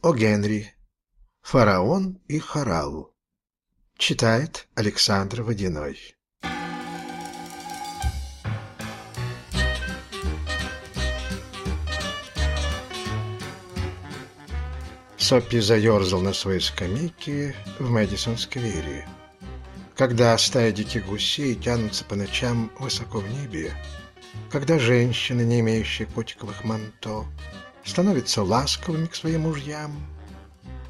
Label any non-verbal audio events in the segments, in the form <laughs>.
О Генри. Фараон и Хорал. Читает Александр Водяной. Соппи заерзал на своей скамейке в Мэдисон-сквере. Когда стая диких гусей тянутся по ночам высоко в небе, когда женщины, не имеющие котиковых манто, становятся ласковыми к своим мужьям,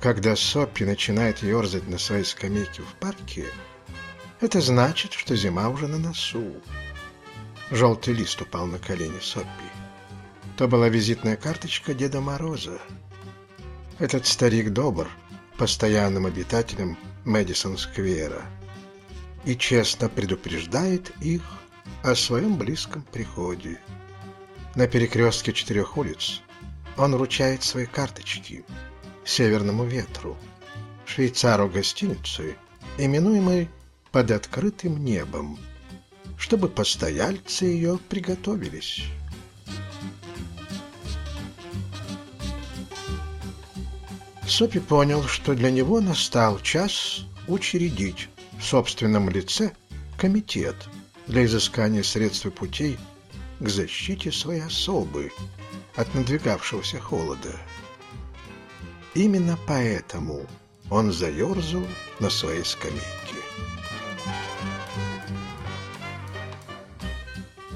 когда Соппи начинает ерзать на своей скамейке в парке, это значит, что зима уже на носу. Желтый лист упал на колени Соппи. То была визитная карточка Деда Мороза. Этот старик добр, постоянным обитателем Мэдисон-сквера, и честно предупреждает их о своем близком приходе. На перекрестке четырех улиц он вручает свои карточки северному ветру, швейцару гостиницы, именуемой «Под открытым небом», чтобы постояльцы ее приготовились. Сопи понял, что для него настал час учредить в собственном лице комитет для изыскания средств и путей к защите своей особы от надвигавшегося холода. Именно поэтому он заерзал на своей скамейке.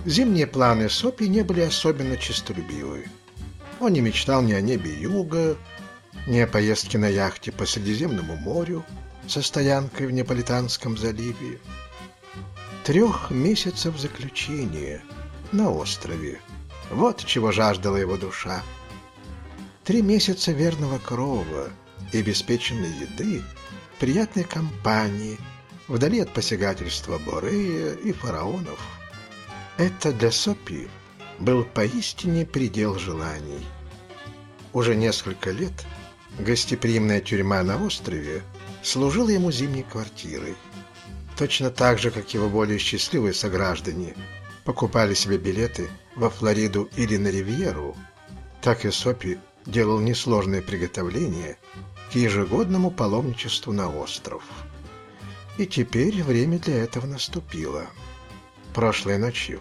Зимние планы Сопи не были особенно честолюбивы. Он не мечтал ни о небе юга, ни о поездке на яхте по Средиземному морю со стоянкой в Неаполитанском заливе. Трех месяцев заключения на острове. Вот чего жаждала его душа. Три месяца верного крова и обеспеченной еды, приятной компании, вдали от посягательства Борея и фараонов. Это для Сопи был поистине предел желаний. Уже несколько лет гостеприимная тюрьма на острове служила ему зимней квартирой. Точно так же, как его более счастливые сограждане покупали себе билеты во Флориду или на Ривьеру, так и Сопи делал несложные приготовления к ежегодному паломничеству на остров. И теперь время для этого наступило. Прошлой ночью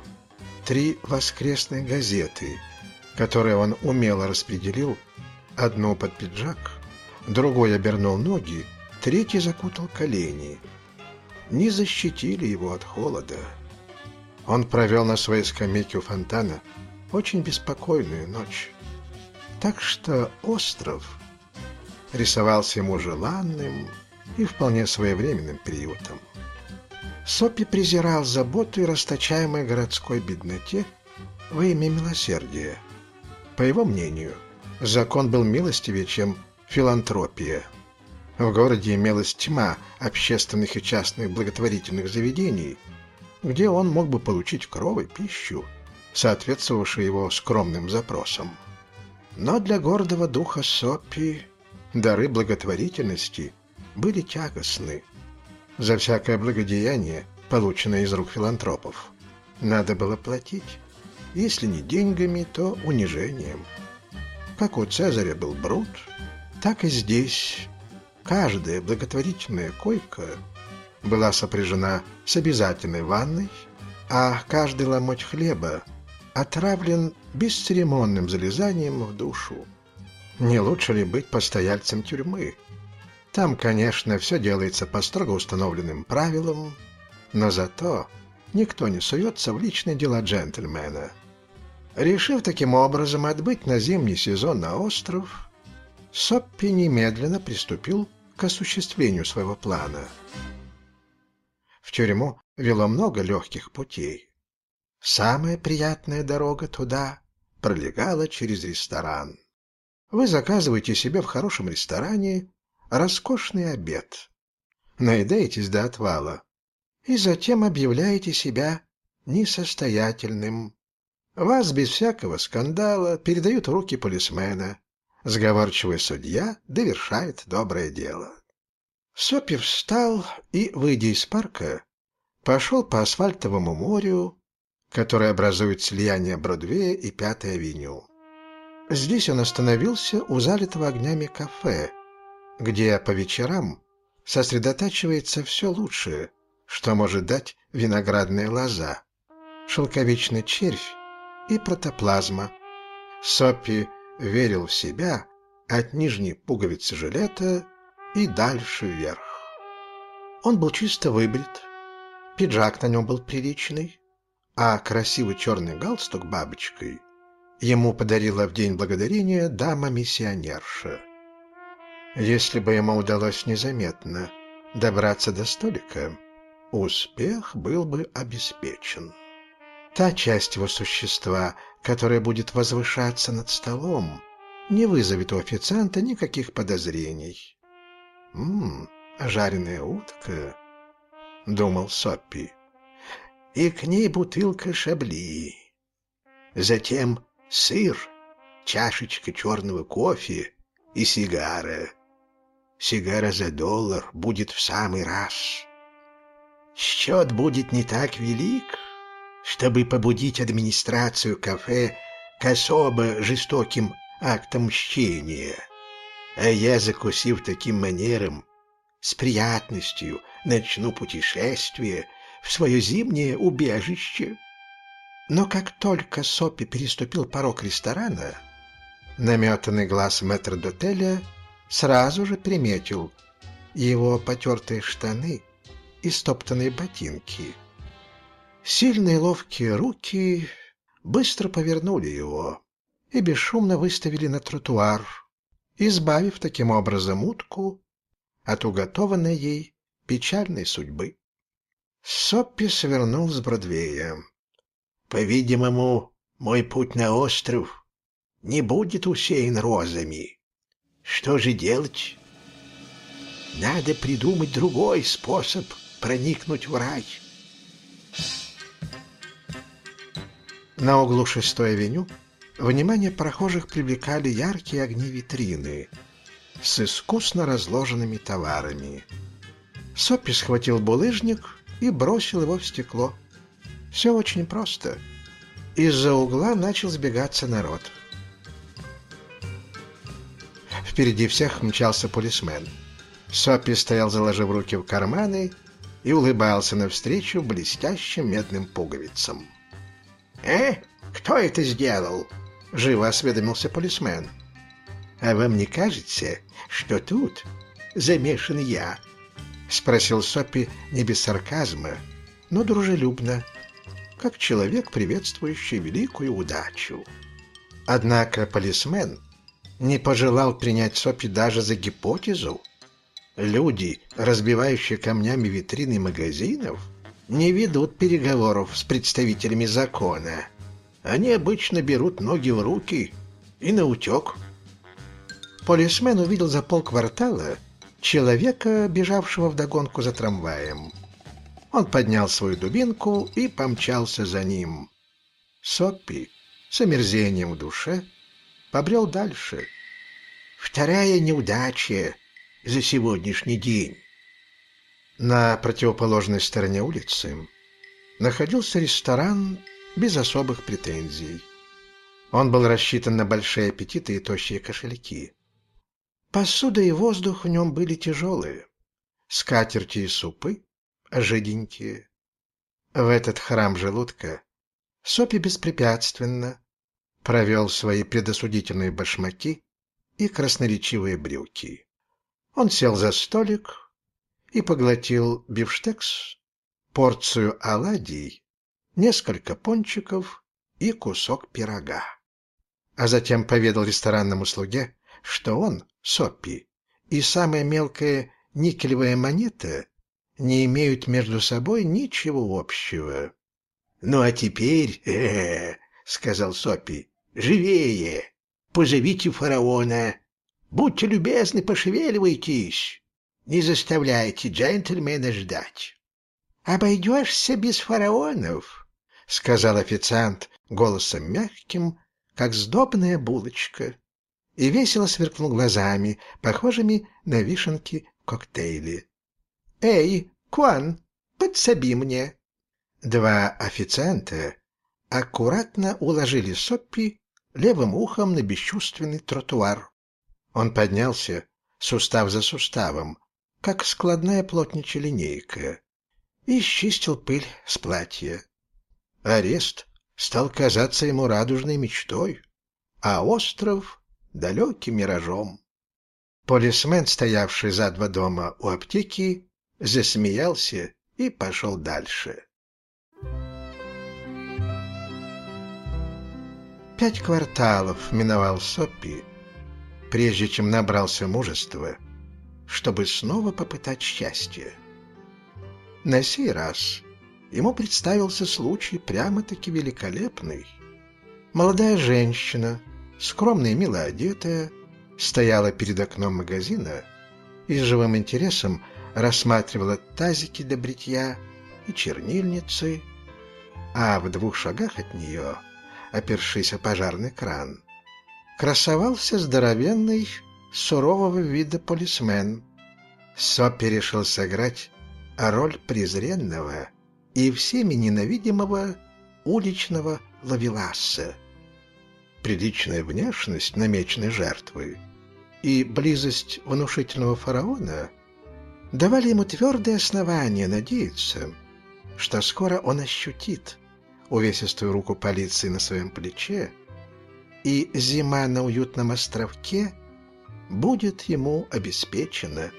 три воскресные газеты, которые он умело распределил, одну под пиджак, другой обернул ноги третий закутал колени. Не защитили его от холода. Он провел на своей скамейке у фонтана очень беспокойную ночь. Так что остров рисовался ему желанным и вполне своевременным приютом. Сопи презирал заботу и расточаемой городской бедноте во имя милосердия. По его мнению, закон был милостивее, чем филантропия – в городе имелась тьма общественных и частных благотворительных заведений, где он мог бы получить кров и пищу, соответствовавшую его скромным запросам. Но для гордого духа Сопи дары благотворительности были тягостны. За всякое благодеяние, полученное из рук филантропов, надо было платить, если не деньгами, то унижением. Как у Цезаря был Брут, так и здесь Каждая благотворительная койка была сопряжена с обязательной ванной, а каждый ломоть хлеба отравлен бесцеремонным залезанием в душу. Не лучше ли быть постояльцем тюрьмы? Там, конечно, все делается по строго установленным правилам, но зато никто не суется в личные дела джентльмена. Решив таким образом отбыть на зимний сезон на остров, Соппи немедленно приступил к осуществлению своего плана. В тюрьму вело много легких путей. Самая приятная дорога туда пролегала через ресторан. Вы заказываете себе в хорошем ресторане роскошный обед, наедаетесь до отвала и затем объявляете себя несостоятельным. Вас без всякого скандала передают в руки полисмена, Сговорчивый судья довершает доброе дело. Сопи встал и, выйдя из парка, пошел по асфальтовому морю, которое образует слияние Бродвея и Пятой авеню. Здесь он остановился у залитого огнями кафе, где по вечерам сосредотачивается все лучшее, что может дать виноградная лоза, шелковичный червь и протоплазма. Соппи верил в себя от нижней пуговицы жилета и дальше вверх. Он был чисто выбрит, пиджак на нем был приличный, а красивый черный галстук бабочкой ему подарила в День Благодарения дама-миссионерша. Если бы ему удалось незаметно добраться до столика, успех был бы обеспечен. Та часть его существа, которая будет возвышаться над столом, не вызовет у официанта никаких подозрений. «Ммм, жареная утка», — думал Соппи, — «и к ней бутылка шабли. Затем сыр, чашечка черного кофе и сигара. Сигара за доллар будет в самый раз. Счет будет не так велик, чтобы побудить администрацию кафе к особо жестоким актам мщения. А я, закусив таким манером, с приятностью начну путешествие в свое зимнее убежище. Но как только Сопи переступил порог ресторана, наметанный глаз метрдотеля сразу же приметил его потертые штаны и стоптанные ботинки. Сильные ловкие руки быстро повернули его и бесшумно выставили на тротуар, избавив таким образом утку от уготованной ей печальной судьбы. Соппи свернул с Бродвея. По-видимому, мой путь на остров не будет усеян розами. Что же делать? Надо придумать другой способ проникнуть в рай. На углу шестой авеню внимание прохожих привлекали яркие огни витрины с искусно разложенными товарами. Соппи схватил булыжник и бросил его в стекло. Все очень просто. Из-за угла начал сбегаться народ. Впереди всех мчался полисмен. Соппи стоял, заложив руки в карманы, и улыбался навстречу блестящим медным пуговицам. «Э? Кто это сделал?» — живо осведомился полисмен. «А вам не кажется, что тут замешан я?» — спросил Соппи не без сарказма, но дружелюбно как человек, приветствующий великую удачу. Однако полисмен не пожелал принять Сопи даже за гипотезу. Люди, разбивающие камнями витрины магазинов, не ведут переговоров с представителями закона. Они обычно берут ноги в руки и наутек. Полисмен увидел за полквартала человека, бежавшего вдогонку за трамваем. Он поднял свою дубинку и помчался за ним. Соппи с омерзением в душе побрел дальше. Вторая неудача за сегодняшний день. На противоположной стороне улицы находился ресторан без особых претензий. Он был рассчитан на большие аппетиты и тощие кошельки. Посуда и воздух в нем были тяжелые. Скатерти и супы жиденькие. В этот храм желудка Сопи беспрепятственно провел свои предосудительные башмаки и красноречивые брюки. Он сел за столик и поглотил бифштекс, порцию оладий, несколько пончиков и кусок пирога. А затем поведал ресторанному слуге, что он, Соппи, и самая мелкая никелевая монета не имеют между собой ничего общего. — Ну а теперь, э, -э, -э сказал Сопи, — живее, позовите фараона. Будьте любезны, пошевеливайтесь. Не заставляйте джентльмена ждать. — Обойдешься без фараонов, — сказал официант голосом мягким, как сдобная булочка, и весело сверкнул глазами, похожими на вишенки в коктейле. «Эй, Куан, подсоби мне!» Два официанта аккуратно уложили Соппи левым ухом на бесчувственный тротуар. Он поднялся, сустав за суставом, как складная плотничья линейка, и счистил пыль с платья. Арест стал казаться ему радужной мечтой, а остров — далеким миражом. Полисмен, стоявший за два дома у аптеки, засмеялся и пошел дальше. Пять кварталов миновал Соппи, прежде чем набрался мужества, чтобы снова попытать счастье. На сей раз ему представился случай прямо-таки великолепный. Молодая женщина, скромная и мило одетая, стояла перед окном магазина и с живым интересом рассматривала тазики для бритья и чернильницы, а в двух шагах от нее, опершись о пожарный кран, красовался здоровенный, сурового вида полисмен. Соппи решил сыграть роль презренного и всеми ненавидимого уличного лавеласа. Приличная внешность намеченной жертвы и близость внушительного фараона давали ему твердое основание надеяться, что скоро он ощутит увесистую руку полиции на своем плече, и зима на уютном островке будет ему обеспечена.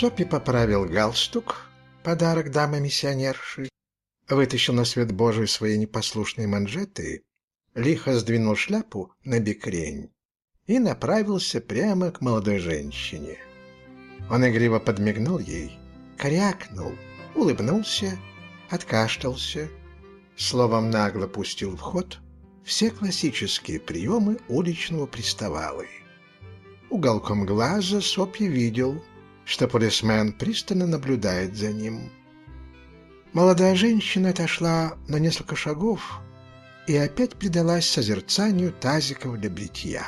Сопи поправил галстук, подарок дамы-миссионерши, вытащил на свет Божий свои непослушные манжеты, лихо сдвинул шляпу на бекрень и направился прямо к молодой женщине. Он игриво подмигнул ей, крякнул, улыбнулся, откашлялся, словом нагло пустил в ход все классические приемы уличного приставалы. Уголком глаза Сопья видел, что полисмен пристально наблюдает за ним. Молодая женщина отошла на несколько шагов и опять предалась созерцанию тазиков для бритья.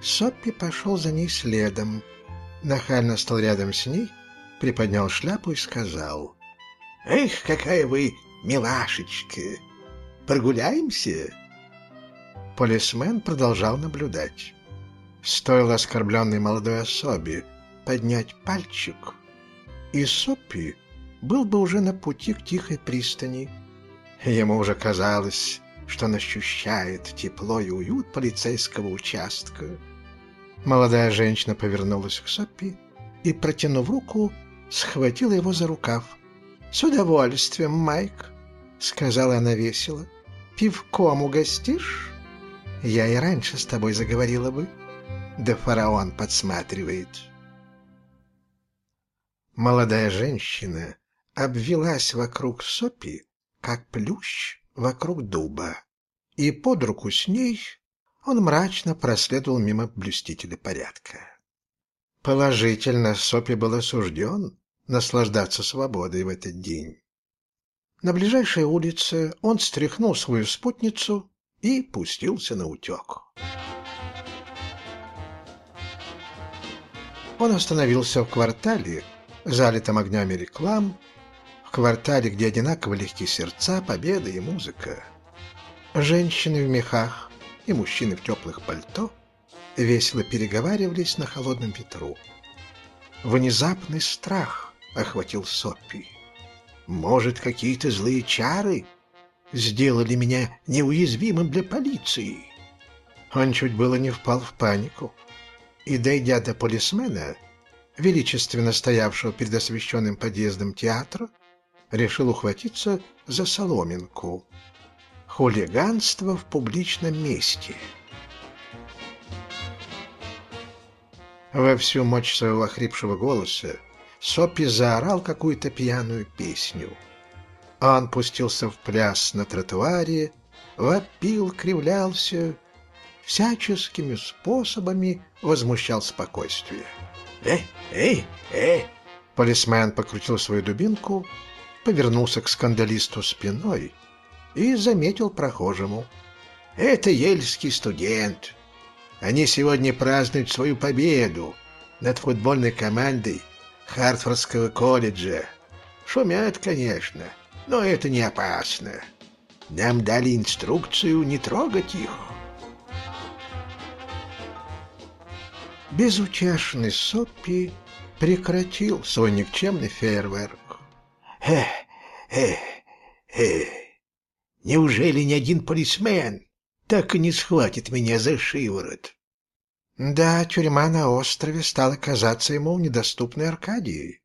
Соппи пошел за ней следом, нахально стал рядом с ней, приподнял шляпу и сказал, «Эх, какая вы милашечка! Прогуляемся?» Полисмен продолжал наблюдать. Стоило оскорбленной молодой особе поднять пальчик, и Соппи был бы уже на пути к тихой пристани. Ему уже казалось, что он ощущает тепло и уют полицейского участка. Молодая женщина повернулась к Соппи и, протянув руку, схватила его за рукав. «С удовольствием, Майк», — сказала она весело. «Пивком угостишь? Я и раньше с тобой заговорила бы. Да фараон подсматривает». Молодая женщина обвелась вокруг сопи, как плющ вокруг дуба, и под руку с ней он мрачно проследовал мимо блюстителя порядка. Положительно, Сопи был осужден наслаждаться свободой в этот день. На ближайшей улице он стряхнул свою спутницу и пустился на утек. Он остановился в квартале, залитом огнями реклам, в квартале, где одинаково легкие сердца, победа и музыка. Женщины в мехах и мужчины в теплых пальто весело переговаривались на холодном ветру. Внезапный страх охватил Соппи. Может, какие-то злые чары сделали меня неуязвимым для полиции? Он чуть было не впал в панику. И, дойдя до полисмена, величественно стоявшего перед освещенным подъездом театра, решил ухватиться за соломинку. Хулиганство в публичном месте. Во всю мощь своего охрипшего голоса Соппи заорал какую-то пьяную песню. Он пустился в пляс на тротуаре, вопил, кривлялся, всяческими способами возмущал спокойствие. «Эй, эй, эй!» Полисмен покрутил свою дубинку, повернулся к скандалисту спиной и заметил прохожему. «Это ельский студент. Они сегодня празднуют свою победу над футбольной командой Хартфордского колледжа. Шумят, конечно, но это не опасно. Нам дали инструкцию не трогать их. Безутешный Соппи прекратил свой никчемный фейерверк. «Эх, эх, эх, неужели ни один полисмен так и не схватит меня за шиворот?» Да, тюрьма на острове стала казаться ему недоступной Аркадией.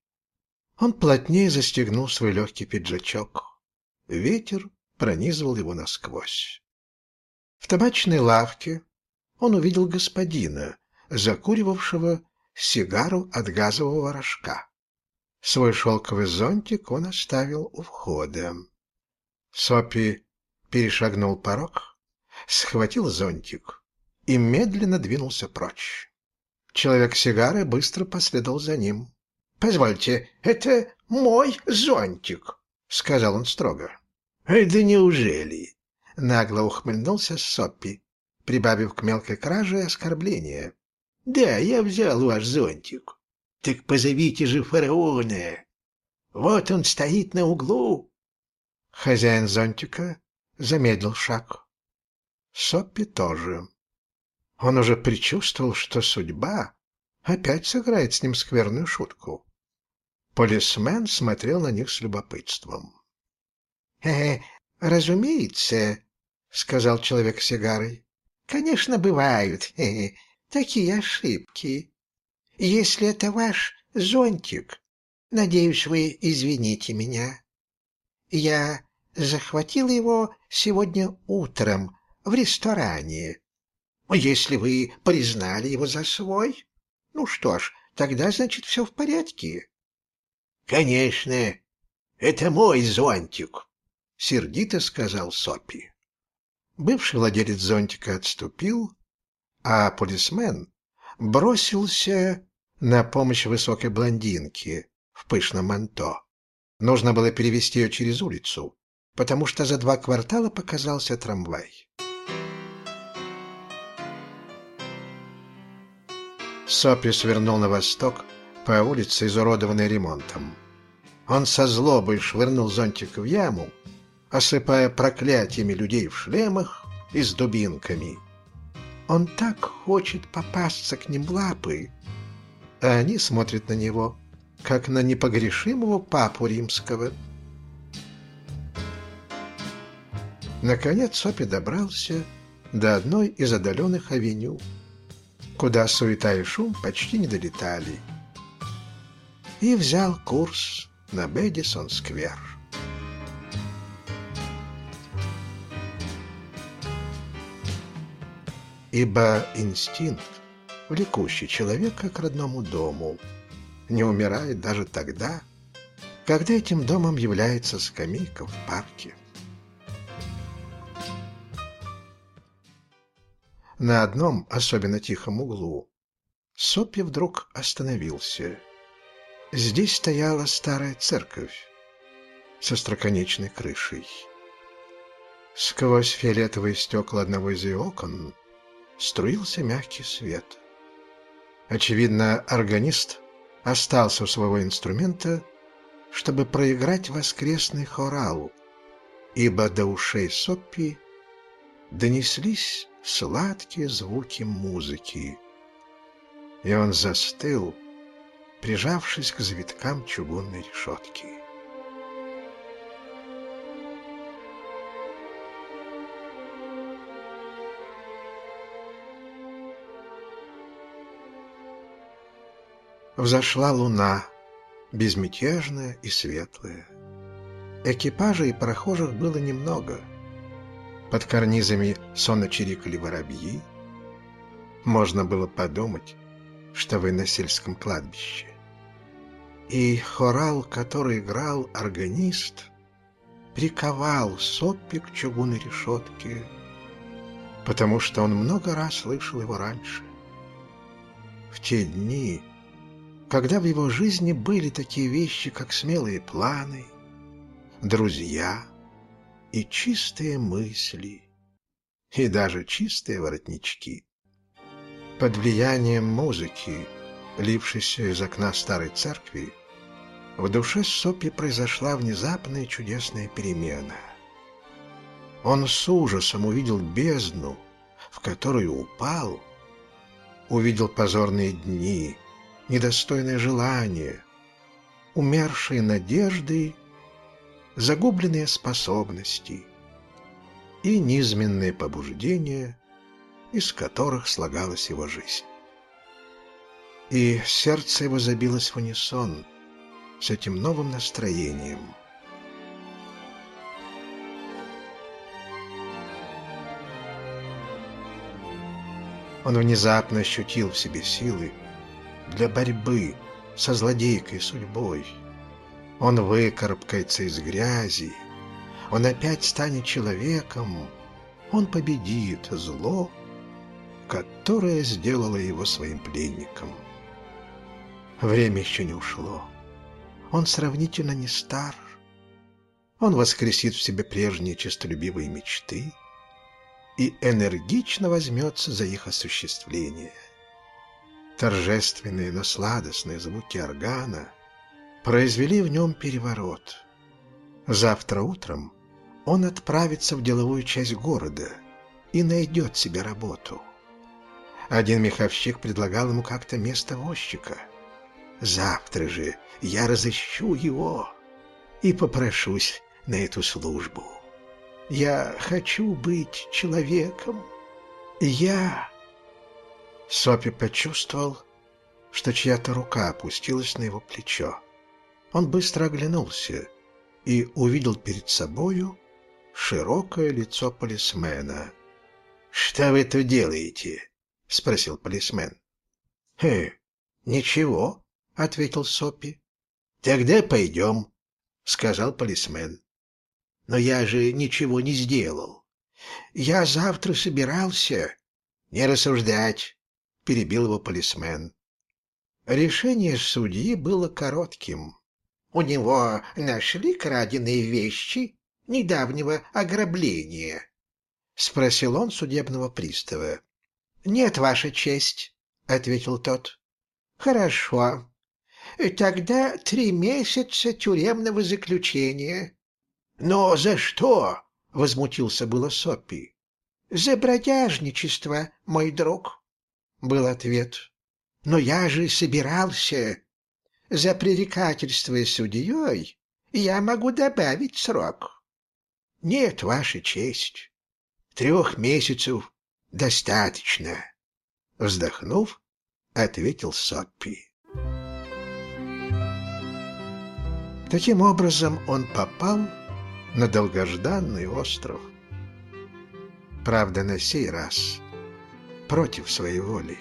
Он плотнее застегнул свой легкий пиджачок. Ветер пронизывал его насквозь. В табачной лавке он увидел господина, закуривавшего сигару от газового рожка. Свой шелковый зонтик он оставил у входа. Сопи перешагнул порог, схватил зонтик и медленно двинулся прочь. Человек сигары быстро последовал за ним. «Позвольте, это мой зонтик», — сказал он строго. «Да неужели?» — нагло ухмыльнулся Соппи, прибавив к мелкой краже оскорбление. «Да, я взял ваш зонтик. Так позовите же фараона. Вот он стоит на углу». Хозяин зонтика замедлил шаг. Соппи тоже. Он уже предчувствовал, что судьба опять сыграет с ним скверную шутку. Полисмен смотрел на них с любопытством. «Э, разумеется», — сказал человек с сигарой. «Конечно, бывают <laughs> э, такие ошибки. Если это ваш зонтик, надеюсь, вы извините меня. Я захватил его сегодня утром в ресторане. Если вы признали его за свой, ну что ж, тогда, значит, все в порядке». «Конечно, это мой зонтик», — сердито сказал Сопи. Бывший владелец зонтика отступил, а полисмен бросился на помощь высокой блондинке в пышном манто. Нужно было перевести ее через улицу, потому что за два квартала показался трамвай. Сопи свернул на восток по улице, изуродованной ремонтом. Он со злобой швырнул зонтик в яму, осыпая проклятиями людей в шлемах и с дубинками. Он так хочет попасться к ним лапы, а они смотрят на него, как на непогрешимого папу римского. Наконец Сопи добрался до одной из отдаленных авеню, куда суета и шум почти не долетали, и взял курс на Бэдисон-сквер. Ибо инстинкт, влекущий человека к родному дому, не умирает даже тогда, когда этим домом является скамейка в парке. На одном особенно тихом углу Сопи вдруг остановился. Здесь стояла старая церковь со строконечной крышей. Сквозь фиолетовые стекла одного из ее окон струился мягкий свет. Очевидно, органист остался у своего инструмента, чтобы проиграть воскресный хорал, ибо до ушей Соппи донеслись сладкие звуки музыки. И он застыл, прижавшись к завиткам чугунной решетки. Взошла луна, безмятежная и светлая. Экипажей и прохожих было немного. Под карнизами сонно чирикали воробьи. Можно было подумать, что вы на сельском кладбище. И хорал, который играл органист, приковал Соппи к чугунной решетке, потому что он много раз слышал его раньше. В те дни когда в его жизни были такие вещи, как смелые планы, друзья и чистые мысли, и даже чистые воротнички. Под влиянием музыки, лившейся из окна старой церкви, в душе Сопи произошла внезапная чудесная перемена. Он с ужасом увидел бездну, в которую упал, увидел позорные дни, недостойное желание, умершие надежды, загубленные способности и низменные побуждения, из которых слагалась его жизнь. И сердце его забилось в унисон с этим новым настроением. Он внезапно ощутил в себе силы для борьбы со злодейкой судьбой. Он выкарабкается из грязи, он опять станет человеком, он победит зло, которое сделало его своим пленником. Время еще не ушло. Он сравнительно не стар. Он воскресит в себе прежние честолюбивые мечты и энергично возьмется за их осуществление. Торжественные, но сладостные звуки органа произвели в нем переворот. Завтра утром он отправится в деловую часть города и найдет себе работу. Один меховщик предлагал ему как-то место возчика. Завтра же я разыщу его и попрошусь на эту службу. Я хочу быть человеком. Я Сопи почувствовал, что чья-то рука опустилась на его плечо. Он быстро оглянулся и увидел перед собою широкое лицо полисмена. «Что вы тут делаете?» — спросил полисмен. «Э, ничего», — ответил Сопи. «Тогда пойдем», — сказал полисмен. «Но я же ничего не сделал. Я завтра собирался...» «Не рассуждать», перебил его полисмен. Решение судьи было коротким. У него нашли краденые вещи недавнего ограбления? Спросил он судебного пристава. Нет, Ваша честь, ответил тот. Хорошо. Тогда три месяца тюремного заключения. Но за что? Возмутился было Соппи. За бродяжничество, мой друг. — был ответ. «Но я же собирался. За пререкательство судьей я могу добавить срок». «Нет, Ваша честь. Трех месяцев достаточно», — вздохнув, ответил Соппи. Таким образом он попал на долгожданный остров. Правда, на сей раз — против своей воли.